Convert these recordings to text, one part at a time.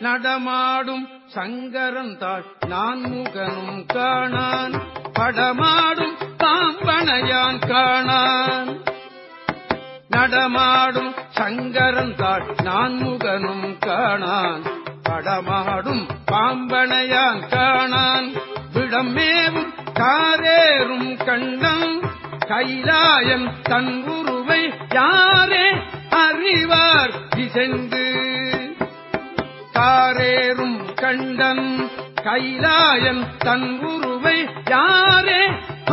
நடமாடும் சங்கரன் தாள் முகனும் காணான். படமாடும் தாம்பனையான் காணான். நடமாடும் சங்கரன் தாள் முகனும் காணான். படமாடும் பாம்பனையான் காணான். விடமேவும் காரேறும் கண்ணம். கைலாயம் தன் உருவை யாரே அறிவார். இசைந்து கண்டன் கைலாயன் தன் உருவை யாரே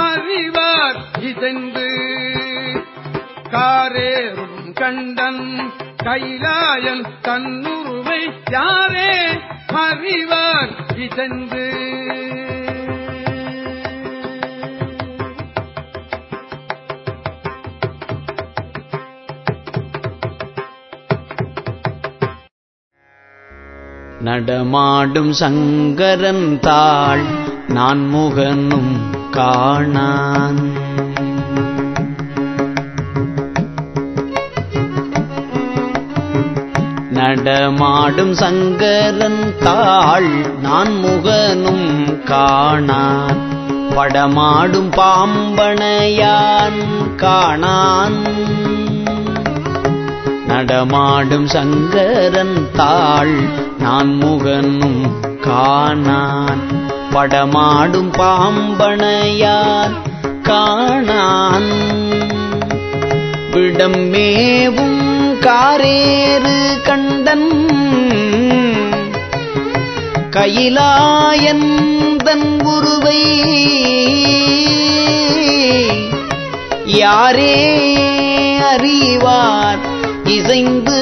அறிவார்? இசைந்து காரேறும் கண்டன் கைலாயன் தன் உருவை யாரே அறிவார்? இசைந்து நடமாடும் சங்கரன் தாள் நான் முகனும் காணான். நடமாடும் சங்கரன் தாள் நான் முகனும் காணான். படமாடும் பாம்பனையான் காணான். நடமாடும் சங்கரன் தாள் நான் முகனும் காணான். படமாடும் பாம்பனையான் காணான். விடம் மேவும் காரேறு கண்டன். கையிலாயன் தன் உருவை யாரே அறிவார்? இசைந்து